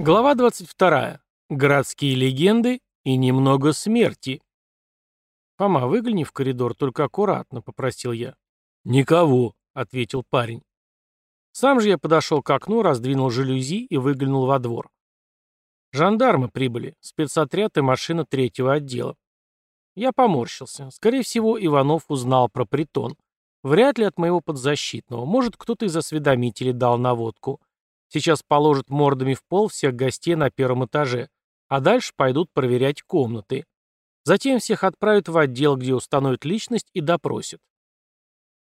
Глава 22. Городские легенды и немного смерти. «Фома, выгляни в коридор, только аккуратно», — попросил я. «Никого», — ответил парень. Сам же я подошел к окну, раздвинул жалюзи и выглянул во двор. Жандармы прибыли, спецотряд и машина третьего отдела. Я поморщился. Скорее всего, Иванов узнал про притон. Вряд ли от моего подзащитного. Может, кто-то из осведомителей дал наводку. Сейчас положат мордами в пол всех гостей на первом этаже, а дальше пойдут проверять комнаты. Затем всех отправят в отдел, где установят личность и допросят.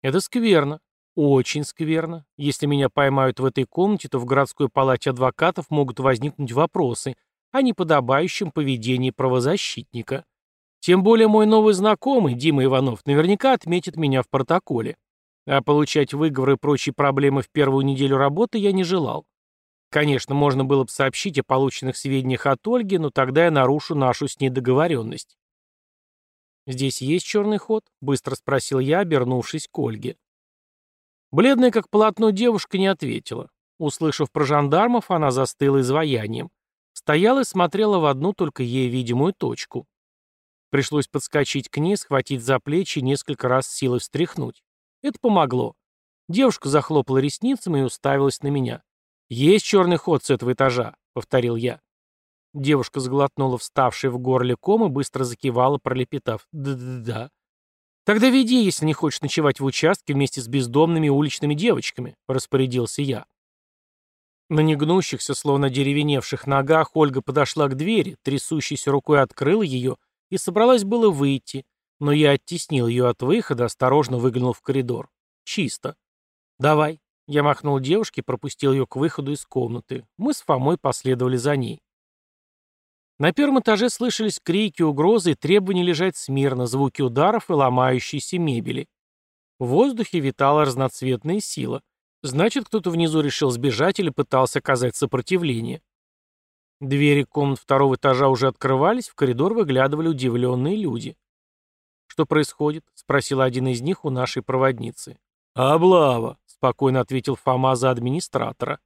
Это скверно. Очень скверно. Если меня поймают в этой комнате, то в городской палате адвокатов могут возникнуть вопросы о неподобающем поведении правозащитника. Тем более мой новый знакомый, Дима Иванов, наверняка отметит меня в протоколе. А получать выговоры и прочие проблемы в первую неделю работы я не желал. Конечно, можно было бы сообщить о полученных сведениях от Ольги, но тогда я нарушу нашу с ней договоренность. «Здесь есть черный ход?» — быстро спросил я, обернувшись к Ольге. Бледная как полотно девушка не ответила. Услышав про жандармов, она застыла изваянием. Стояла и смотрела в одну только ей видимую точку. Пришлось подскочить к ней, схватить за плечи и несколько раз силой встряхнуть. Это помогло. Девушка захлопала ресницами и уставилась на меня. «Есть черный ход с этого этажа», — повторил я. Девушка сглотнула вставший в горле ком и быстро закивала, пролепетав. «Да-да-да». «Тогда веди, если не хочешь ночевать в участке вместе с бездомными уличными девочками», — распорядился я. На негнущихся, словно деревеневших ногах Ольга подошла к двери, трясущейся рукой открыла ее и собралась было выйти, но я оттеснил ее от выхода, осторожно выглянул в коридор. Чисто. «Давай». Я махнул девушке пропустил ее к выходу из комнаты. Мы с Фомой последовали за ней. На первом этаже слышались крики, угрозы и требования лежать смирно, звуки ударов и ломающейся мебели. В воздухе витала разноцветная сила. Значит, кто-то внизу решил сбежать или пытался оказать сопротивление. Двери комнат второго этажа уже открывались, в коридор выглядывали удивленные люди. «Что происходит?» — спросил один из них у нашей проводницы. «Облава», — спокойно ответил Фома за администратора.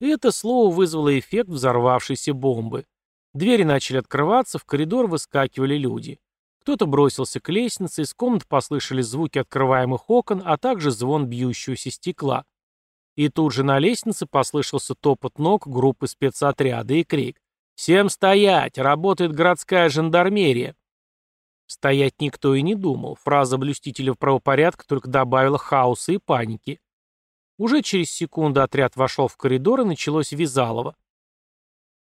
И это слово вызвало эффект взорвавшейся бомбы. Двери начали открываться, в коридор выскакивали люди. Кто-то бросился к лестнице, из комнат послышались звуки открываемых окон, а также звон бьющегося стекла. И тут же на лестнице послышался топот ног группы спецотряда и крик. «Всем стоять! Работает городская жандармерия!» Стоять никто и не думал. Фраза блюстителя правопорядка только добавила хаоса и паники. Уже через секунду отряд вошел в коридор и началось вязалово.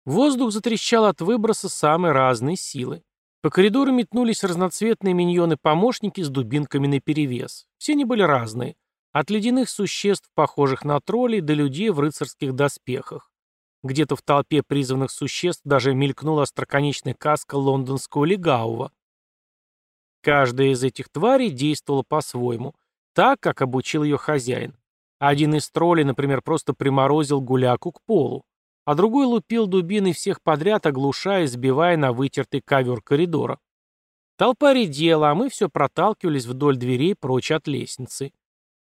Воздух затрещал от выброса самой разной силы. По коридору метнулись разноцветные миньоны-помощники с дубинками наперевес. Все они были разные. От ледяных существ, похожих на троллей, до людей в рыцарских доспехах. Где-то в толпе призванных существ даже мелькнула остроконечная каска лондонского легаува. Каждая из этих тварей действовала по-своему, так, как обучил ее хозяин. Один из троллей, например, просто приморозил гуляку к полу, а другой лупил дубиной всех подряд, оглушая и сбивая на вытертый ковер коридора. Толпа редела, а мы все проталкивались вдоль дверей прочь от лестницы.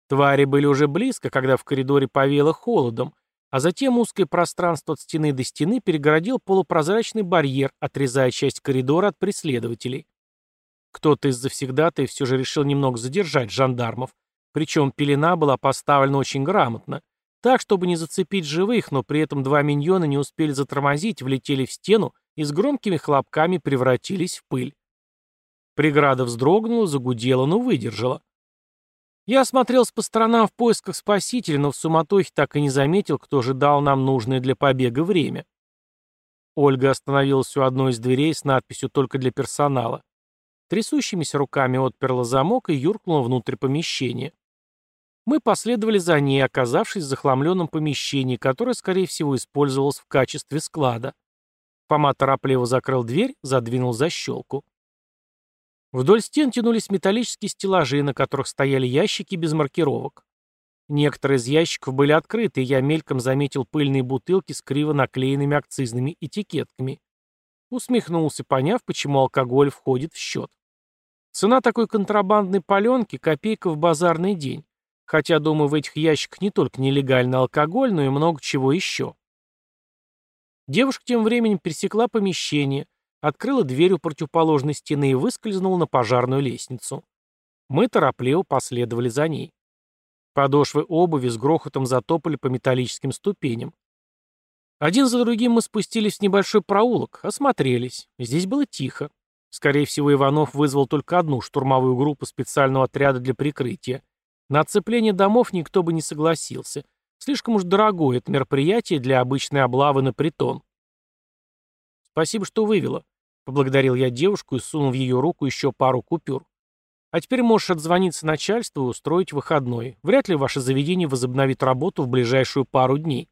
Твари были уже близко, когда в коридоре повело холодом, а затем узкое пространство от стены до стены перегородил полупрозрачный барьер, отрезая часть коридора от преследователей. Кто-то из завсегдатаев все же решил немного задержать жандармов, причем пелена была поставлена очень грамотно, так, чтобы не зацепить живых, но при этом два миньона не успели затормозить, влетели в стену и с громкими хлопками превратились в пыль. Преграда вздрогнула, загудела, но выдержала. Я осмотрелся по сторонам в поисках спасителя, но в суматохе так и не заметил, кто же дал нам нужное для побега время. Ольга остановилась у одной из дверей с надписью «Только для персонала». Трясущимися руками отперла замок и юркнула внутрь помещения. Мы последовали за ней, оказавшись в захламленном помещении, которое, скорее всего, использовалось в качестве склада. Фома торопливо закрыл дверь, задвинул защелку. Вдоль стен тянулись металлические стеллажи, на которых стояли ящики без маркировок. Некоторые из ящиков были открыты, и я мельком заметил пыльные бутылки с криво наклеенными акцизными этикетками. Усмехнулся, поняв, почему алкоголь входит в счет. Цена такой контрабандной паленки – копейка в базарный день. Хотя, думаю, в этих ящиках не только нелегальный алкоголь, но и много чего еще. Девушка тем временем пересекла помещение, открыла дверь у противоположной стены и выскользнула на пожарную лестницу. Мы торопливо последовали за ней. Подошвы обуви с грохотом затопали по металлическим ступеням. Один за другим мы спустились в небольшой проулок, осмотрелись. Здесь было тихо. Скорее всего, Иванов вызвал только одну штурмовую группу специального отряда для прикрытия. На оцепление домов никто бы не согласился. Слишком уж дорогое это мероприятие для обычной облавы на притон. «Спасибо, что вывела», — поблагодарил я девушку и сунул в ее руку еще пару купюр. «А теперь можешь отзвониться начальству и устроить выходной. Вряд ли ваше заведение возобновит работу в ближайшую пару дней».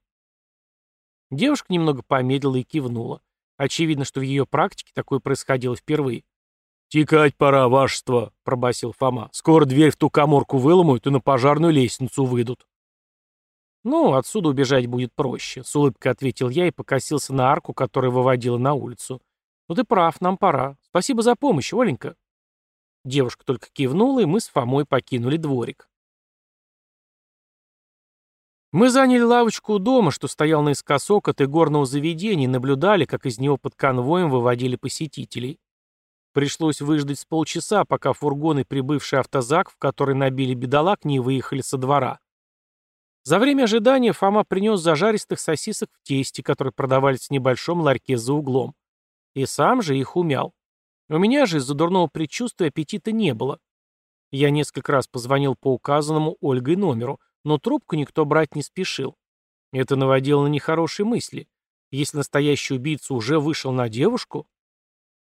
Девушка немного помедлила и кивнула. Очевидно, что в ее практике такое происходило впервые. «Текать пора, вашество», — пробасил Фома. «Скоро дверь в ту коморку выломают и на пожарную лестницу выйдут». «Ну, отсюда убежать будет проще», — с улыбкой ответил я и покосился на арку, которая выводила на улицу. «Ну ты прав, нам пора. Спасибо за помощь, Оленька». Девушка только кивнула, и мы с Фомой покинули дворик. Мы заняли лавочку у дома, что стоял наискосок от игорного заведения, и наблюдали, как из него под конвоем выводили посетителей. Пришлось выждать с полчаса, пока фургон и прибывший автозак, в который набили бедолаг, не выехали со двора. За время ожидания Фома принес зажаристых сосисок в тесте, которые продавались в небольшом ларьке за углом. И сам же их умял. У меня же из-за дурного предчувствия аппетита не было. Я несколько раз позвонил по указанному Ольгой номеру, но трубку никто брать не спешил. Это наводило на нехорошие мысли. Если настоящий убийца уже вышел на девушку...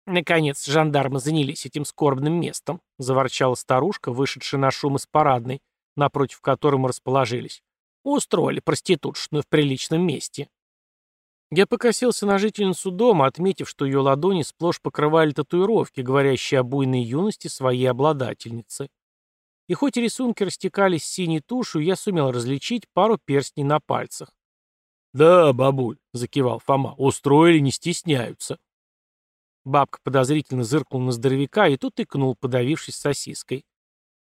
Наконец, жандармы занялись этим скорбным местом, заворчала старушка, вышедшая на шум из парадной, напротив которой мы расположились. Устроили проститутшную в приличном месте. Я покосился на жительницу дома, отметив, что ее ладони сплошь покрывали татуировки, говорящие о буйной юности своей обладательницы. И хоть рисунки растекались синей тушью, я сумел различить пару перстней на пальцах. «Да, бабуль», — закивал Фома, — «устроили, не стесняются». Бабка подозрительно зыркнула на здоровяка и тут икнул, подавившись сосиской.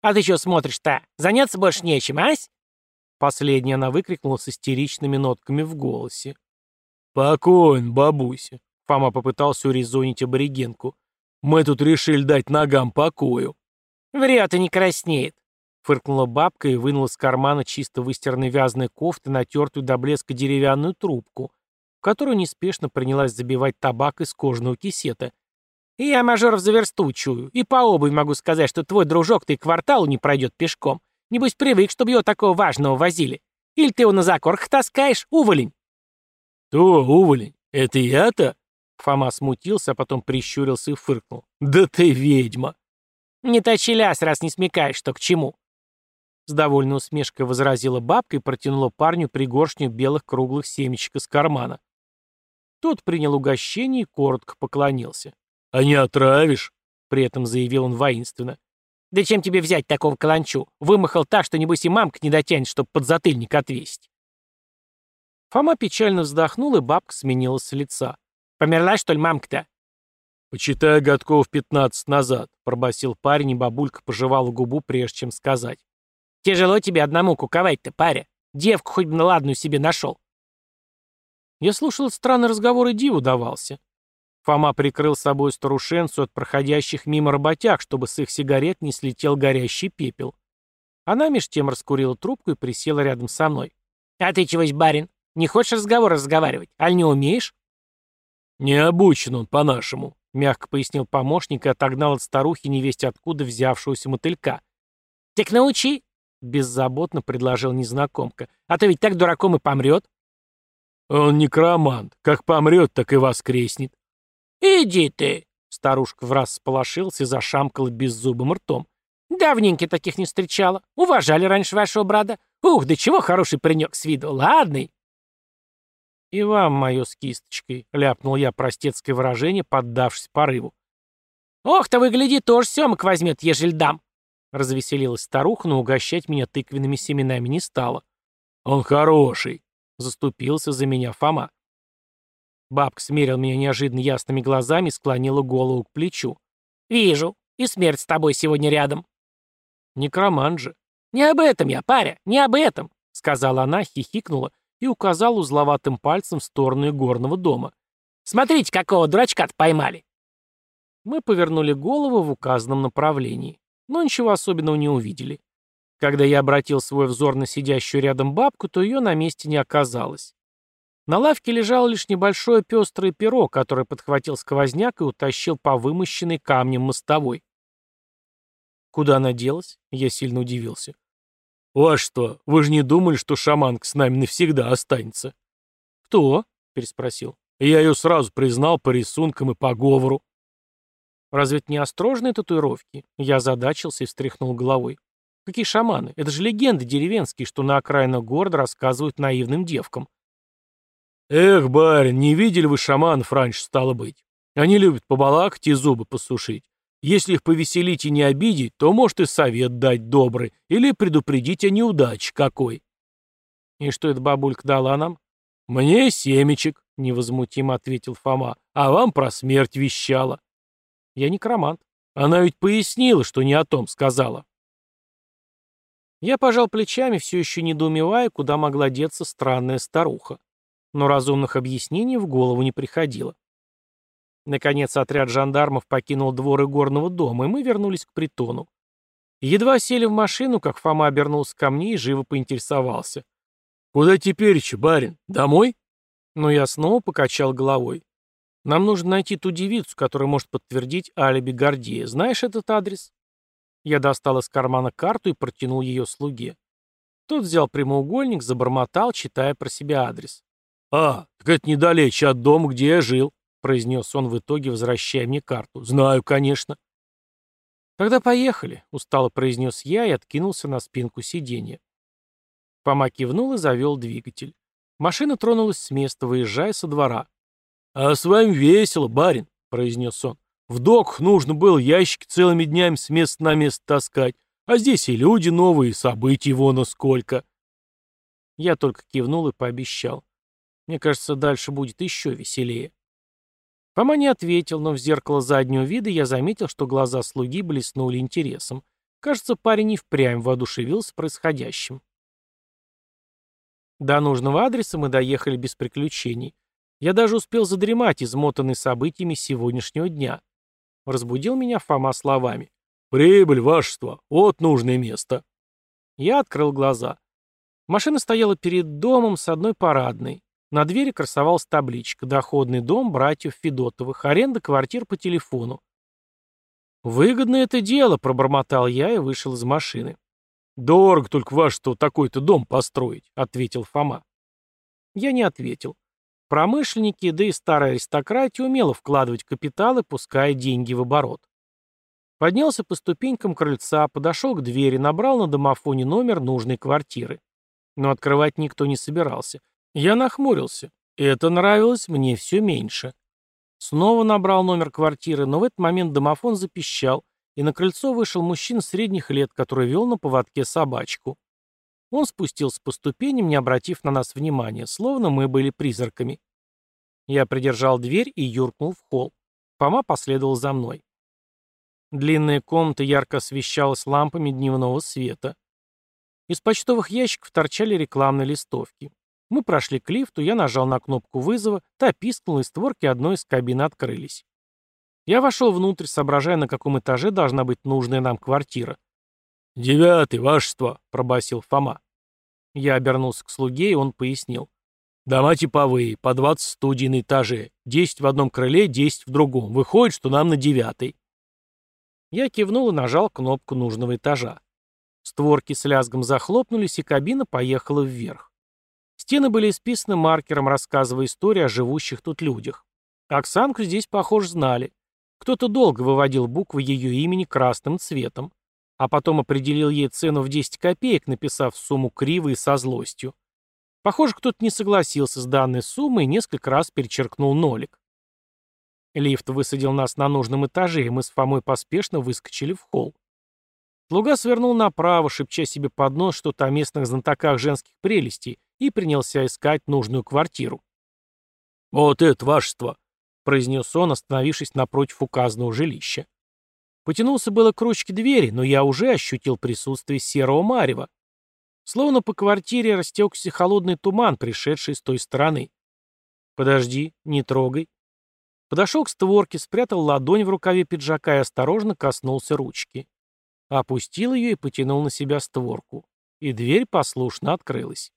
«А ты что смотришь-то? Заняться больше нечем, ась?» Последняя она выкрикнула с истеричными нотками в голосе. «Покойно, бабуся», — Фома попытался урезонить аборигенку. «Мы тут решили дать ногам покою». «Врет и не краснеет», — фыркнула бабка и вынула из кармана чисто выстиранной вязаной кофты натертую до блеска деревянную трубку, в которую неспешно принялась забивать табак из кожаного кисета. «Я мажоров за версту и по обуви могу сказать, что твой дружок-то и кварталу не пройдет пешком. Небось привык, чтобы его такого важного возили. Или ты его на закорках таскаешь, уволень?» «То, уволень, это я-то?» Фома смутился, а потом прищурился и фыркнул. «Да ты ведьма!» «Не точи ляс, раз не смекаешь, что к чему». С довольной усмешкой возразила бабка и протянула парню пригоршню белых круглых семечек из кармана. Тот принял угощение и коротко поклонился. «А не отравишь?» — при этом заявил он воинственно. «Да чем тебе взять такого каланчу? Вымахал так, что небось и мамка не дотянет, чтобы подзатыльник отвесить». Фома печально вздохнул, и бабка сменилась с лица. «Померла, что ли, мамка-то?» «Почитай годков пятнадцать назад», — пробасил парень, и бабулька пожевала губу, прежде чем сказать. «Тяжело тебе одному куковать-то, паря. Девку хоть бы на ладную себе нашел». Я слушал странный разговор и диву давался. Фома прикрыл собой старушенцу от проходящих мимо работяг, чтобы с их сигарет не слетел горящий пепел. Она меж тем раскурила трубку и присела рядом со мной. «А ты чегось, барин? Не хочешь разговор разговаривать? Аль не умеешь?» «Не обучен он по-нашему», — мягко пояснил помощник и отогнал от старухи невесть откуда взявшегося мотылька. «Так научи!» — беззаботно предложил незнакомка. «А то ведь так дураком и помрет». «Он некромант. Как помрет, так и воскреснет». «Иди ты!» — старушка враз сполошился и зашамкала беззубым ртом. «Давненько таких не встречала. Уважали раньше вашего брата. Ух, да чего хороший паренек с виду. Ладный». «И вам мое с кисточкой», — ляпнул я простецкое выражение, поддавшись порыву. «Ох-то вы, гляди, тоже семок возьмет, ежели дам!» Развеселилась старуха, но угощать меня тыквенными семенами не стала. «Он хороший», — заступился за меня Фома. Бабка смерил меня неожиданно ясными глазами и склонила голову к плечу. «Вижу, и смерть с тобой сегодня рядом». «Некроман же». «Не об этом я, паря, не об этом», — сказала она, хихикнула и указал узловатым пальцем в сторону горного дома. «Смотрите, какого дурачка-то поймали!» Мы повернули голову в указанном направлении, но ничего особенного не увидели. Когда я обратил свой взор на сидящую рядом бабку, то ее на месте не оказалось. На лавке лежало лишь небольшое пестрое перо, которое подхватил сквозняк и утащил по вымощенной камнем мостовой. Куда она делась? Я сильно удивился. «Ваше что, вы же не думали, что шаманка с нами навсегда останется?» «Кто?» — переспросил. «Я ее сразу признал по рисункам и по говору». «Разве это не острожные татуировки?» Я задачился и встряхнул головой. «Какие шаманы? Это же легенды деревенские, что на окраинах города рассказывают наивным девкам». «Эх, барин, не видели вы шаманов раньше, стало быть. Они любят побалакать и зубы посушить. Если их повеселить и не обидеть, то, может, и совет дать добрый, или предупредить о неудаче какой». «И что эта бабулька дала нам?» «Мне семечек», — невозмутимо ответил Фома, — «а вам про смерть вещала». «Я некромант. Она ведь пояснила, что не о том сказала». Я пожал плечами, все еще недоумевая, куда могла деться странная старуха но разумных объяснений в голову не приходило. Наконец отряд жандармов покинул дворы горного дома, и мы вернулись к притону. Едва сели в машину, как Фома обернулся ко мне и живо поинтересовался. «Куда теперь, че, барин? Домой?» Но я снова покачал головой. «Нам нужно найти ту девицу, которая может подтвердить алиби Гордея. Знаешь этот адрес?» Я достал из кармана карту и протянул ее слуге. Тот взял прямоугольник, забормотал, читая про себя адрес. «А, так это недалече от дома, где я жил», — произнес он в итоге, возвращая мне карту. «Знаю, конечно». «Тогда поехали», — устало произнес я и откинулся на спинку сиденья. Фома кивнул и завел двигатель. Машина тронулась с места, выезжая со двора. «А с вами весело, барин», — произнес он. «В док нужно было ящики целыми днями с места на место таскать, а здесь и люди новые, и событий вон сколько». Я только кивнул и пообещал. Мне кажется, дальше будет еще веселее. Фома не ответил, но в зеркало заднего вида я заметил, что глаза слуги блеснули интересом. Кажется, парень и впрямь воодушевился происходящим. До нужного адреса мы доехали без приключений. Я даже успел задремать, измотанный событиями сегодняшнего дня. Разбудил меня Фома словами. «Прибыль, вашество! Вот нужное место!» Я открыл глаза. Машина стояла перед домом с одной парадной. На двери красовалась табличка «Доходный дом братьев Федотовых. Аренда квартир по телефону». «Выгодно это дело», — пробормотал я и вышел из машины. «Дорого только ваш что такой-то дом построить», — ответил Фома. Я не ответил. Промышленники, да и старая аристократия умела вкладывать капиталы, пуская деньги в оборот. Поднялся по ступенькам крыльца, подошел к двери, набрал на домофоне номер нужной квартиры. Но открывать никто не собирался. Я нахмурился. Это нравилось мне все меньше. Снова набрал номер квартиры, но в этот момент домофон запищал, и на крыльцо вышел мужчина средних лет, который вел на поводке собачку. Он спустился по ступеням, не обратив на нас внимания, словно мы были призраками. Я придержал дверь и юркнул в холл. Фома последовал за мной. Длинная комната ярко освещалась лампами дневного света. Из почтовых ящиков торчали рекламные листовки. Мы прошли к лифту, я нажал на кнопку вызова, та пискнула, и створки одной из кабин открылись. Я вошел внутрь, соображая, на каком этаже должна быть нужная нам квартира. «Девятый, вашество», — пробасил Фома. Я обернулся к слуге, и он пояснил. «Дома типовые, по 20 студий на этаже. 10 в одном крыле, 10 в другом. Выходит, что нам на девятый». Я кивнул и нажал кнопку нужного этажа. Створки с лязгом захлопнулись, и кабина поехала вверх. Стены были исписаны маркером, рассказывая историю о живущих тут людях. Оксанку здесь, похоже, знали. Кто-то долго выводил буквы ее имени красным цветом, а потом определил ей цену в 10 копеек, написав сумму криво и со злостью. Похоже, кто-то не согласился с данной суммой и несколько раз перечеркнул нолик. Лифт высадил нас на нужном этаже, и мы с Фомой поспешно выскочили в холл. Слуга свернул направо, шепча себе под нос что-то о местных знатоках женских прелестей, и принялся искать нужную квартиру. «Вот это вашество!» — произнес он, остановившись напротив указанного жилища. Потянулся было к ручке двери, но я уже ощутил присутствие серого марева. Словно по квартире растекся холодный туман, пришедший с той стороны. «Подожди, не трогай». Подошел к створке, спрятал ладонь в рукаве пиджака и осторожно коснулся ручки. Опустил ее и потянул на себя створку. И дверь послушно открылась.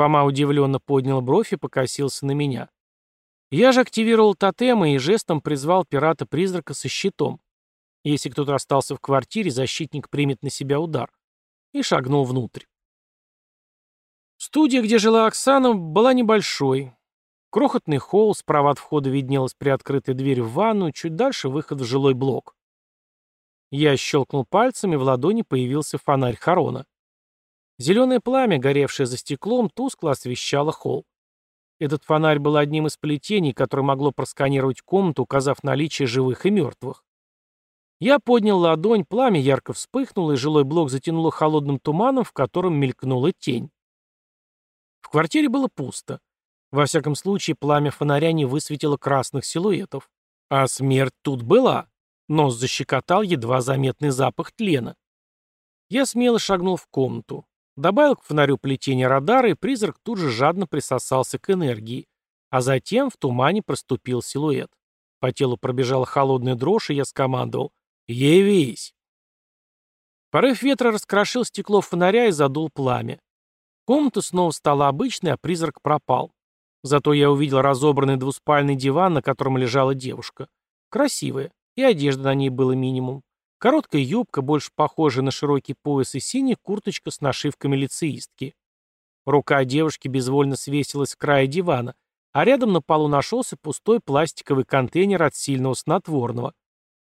Фома удивленно поднял бровь и покосился на меня. Я же активировал тотемы и жестом призвал пирата-призрака со щитом. Если кто-то остался в квартире, защитник примет на себя удар и шагнул внутрь. Студия, где жила Оксана, была небольшой. Крохотный холл, справа от входа виднелась приоткрытая дверь в ванную, чуть дальше выход в жилой блок. Я щелкнул пальцами, в ладони появился фонарь Харона. Зеленое пламя, горевшее за стеклом, тускло освещало холл. Этот фонарь был одним из плетений, которое могло просканировать комнату, указав наличие живых и мертвых. Я поднял ладонь, пламя ярко вспыхнуло, и жилой блок затянуло холодным туманом, в котором мелькнула тень. В квартире было пусто. Во всяком случае, пламя фонаря не высветило красных силуэтов. А смерть тут была. Нос защекотал едва заметный запах тлена. Я смело шагнул в комнату. Добавил к фонарю плетение радара, и призрак тут же жадно присосался к энергии. А затем в тумане проступил силуэт. По телу пробежала холодная дрожь, и я скомандовал «Явись!». Порыв ветра раскрошил стекло фонаря и задул пламя. Комната снова стала обычной, а призрак пропал. Зато я увидел разобранный двуспальный диван, на котором лежала девушка. Красивая, и одежды на ней было минимум. Короткая юбка, больше похожая на широкий пояс, и синяя курточка с нашивками лицеистки. Рука девушки безвольно свесилась с края дивана, а рядом на полу нашелся пустой пластиковый контейнер от сильного снотворного.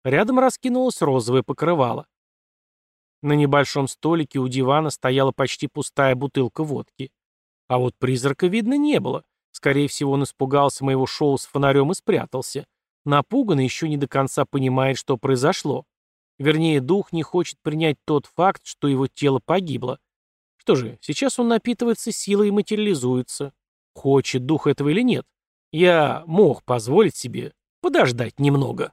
Рядом раскинулось розовое покрывало. На небольшом столике у дивана стояла почти пустая бутылка водки. А вот призрака видно не было. Скорее всего, он испугался моего шоу с фонарем и спрятался. Напуганный еще не до конца понимает, что произошло. Вернее, дух не хочет принять тот факт, что его тело погибло. Что же, сейчас он напитывается силой и материализуется. Хочет дух этого или нет? Я мог позволить себе подождать немного.